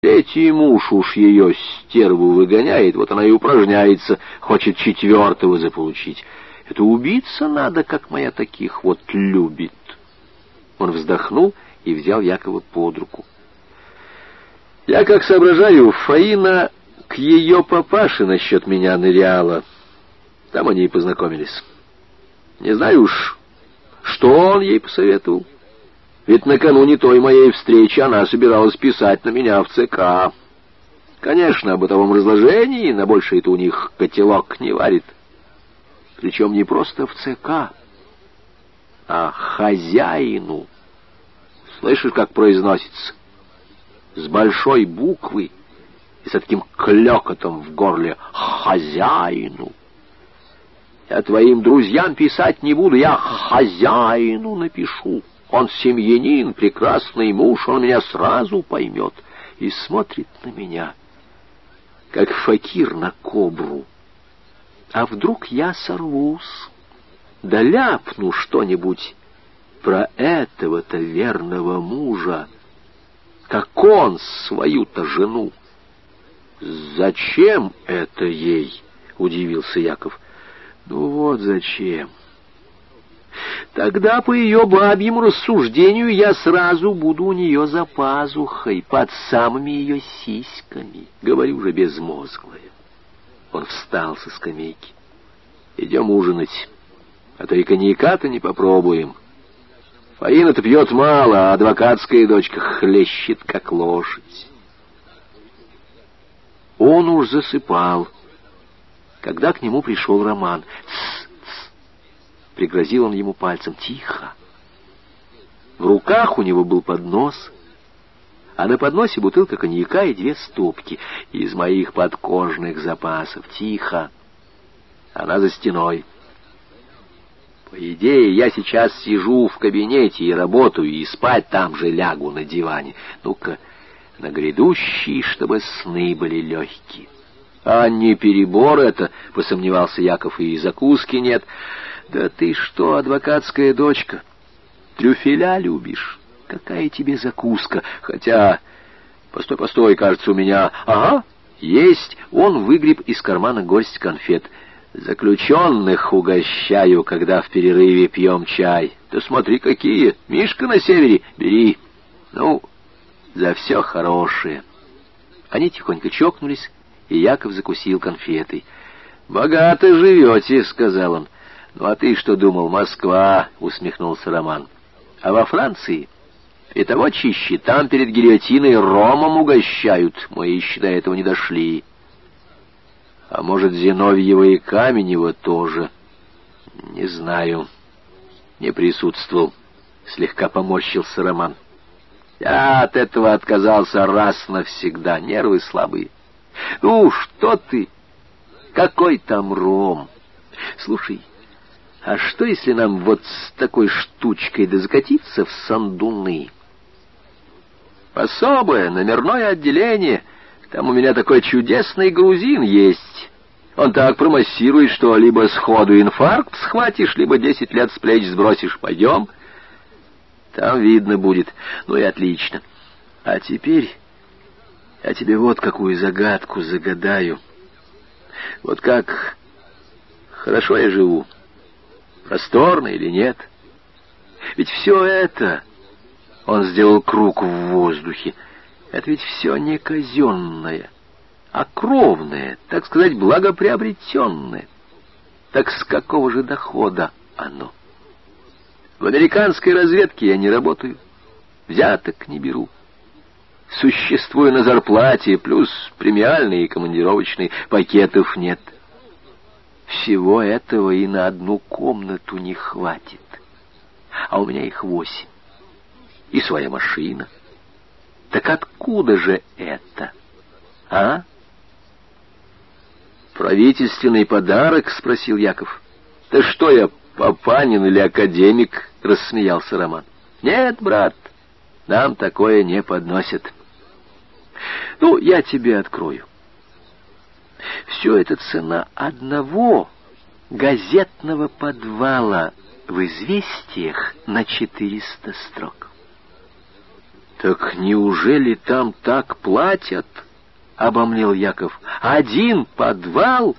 Третий муж уж ее стерву выгоняет, вот она и упражняется, хочет четвертого заполучить. Это убиться надо, как моя таких вот любит. Он вздохнул и взял Якова под руку. Я, как соображаю, Фаина к ее папаше насчет меня ныряла. Там они и познакомились. Не знаю уж, что он ей посоветовал. Ведь накануне той моей встречи она собиралась писать на меня в ЦК. Конечно, о бытовом разложении на больше-то у них котелок не варит. Причем не просто в ЦК, а хозяину. Слышишь, как произносится? С большой буквы и с таким клёкотом в горле «хозяину». Я твоим друзьям писать не буду, я хозяину напишу. Он семьянин, прекрасный муж, он меня сразу поймет и смотрит на меня, как факир на кобру. А вдруг я сорвусь, да ляпну что-нибудь про этого-то верного мужа, как он свою-то жену. «Зачем это ей?» — удивился Яков. «Ну вот зачем. Тогда, по ее бабьему рассуждению, я сразу буду у нее за пазухой, под самыми ее сиськами. Говорю же безмозглая». Он встал со скамейки. «Идем ужинать, а то и коньяка-то не попробуем». Фаина-то пьет мало, а адвокатская дочка хлещет, как лошадь. Он уж засыпал, когда к нему пришел Роман. Пригрозил он ему пальцем. «Тихо!» В руках у него был поднос, а на подносе бутылка коньяка и две стопки из моих подкожных запасов. «Тихо!» Она за стеной. По идее, я сейчас сижу в кабинете и работаю, и спать там же лягу на диване. Ну-ка, на грядущие, чтобы сны были легкие. А не перебор это, посомневался Яков, и закуски нет. Да ты что, адвокатская дочка, трюфеля любишь? Какая тебе закуска? Хотя... Постой, постой, кажется, у меня... Ага, есть. Он выгреб из кармана горсть конфет — Заключенных угощаю, когда в перерыве пьем чай. Да смотри, какие! Мишка на севере, бери. Ну, за все хорошее. Они тихонько чокнулись, и Яков закусил конфетой. «Богато живете», — сказал он. «Ну а ты что думал, Москва?» — усмехнулся Роман. «А во Франции и того чище, там перед гильотиной ромом угощают. Мы еще до этого не дошли». А может, Зиновьева и Каменева тоже? Не знаю. Не присутствовал. Слегка поморщился Роман. Я от этого отказался раз навсегда. Нервы слабые. Ну, что ты? Какой там ром? Слушай, а что, если нам вот с такой штучкой да в сандуны? Особое номерное отделение — там у меня такой чудесный грузин есть. Он так промассирует, что либо сходу инфаркт схватишь, либо десять лет с плеч сбросишь. Пойдем? Там видно будет. Ну и отлично. А теперь я тебе вот какую загадку загадаю. Вот как хорошо я живу, просторно или нет. Ведь все это... Он сделал круг в воздухе. Это ведь все не казенное, а кровное, так сказать, благоприобретенное. Так с какого же дохода оно? В американской разведке я не работаю, взяток не беру. Существую на зарплате, плюс премиальные и командировочные, пакетов нет. Всего этого и на одну комнату не хватит. А у меня их восемь. И своя машина — так откуда же это? А? Правительственный подарок, спросил Яков. Да что я, папанин или академик? рассмеялся Роман. Нет, брат, нам такое не подносят. Ну, я тебе открою. Все это цена одного газетного подвала в известиях на четыреста строк. «Так неужели там так платят?» — обомлел Яков. «Один подвал!»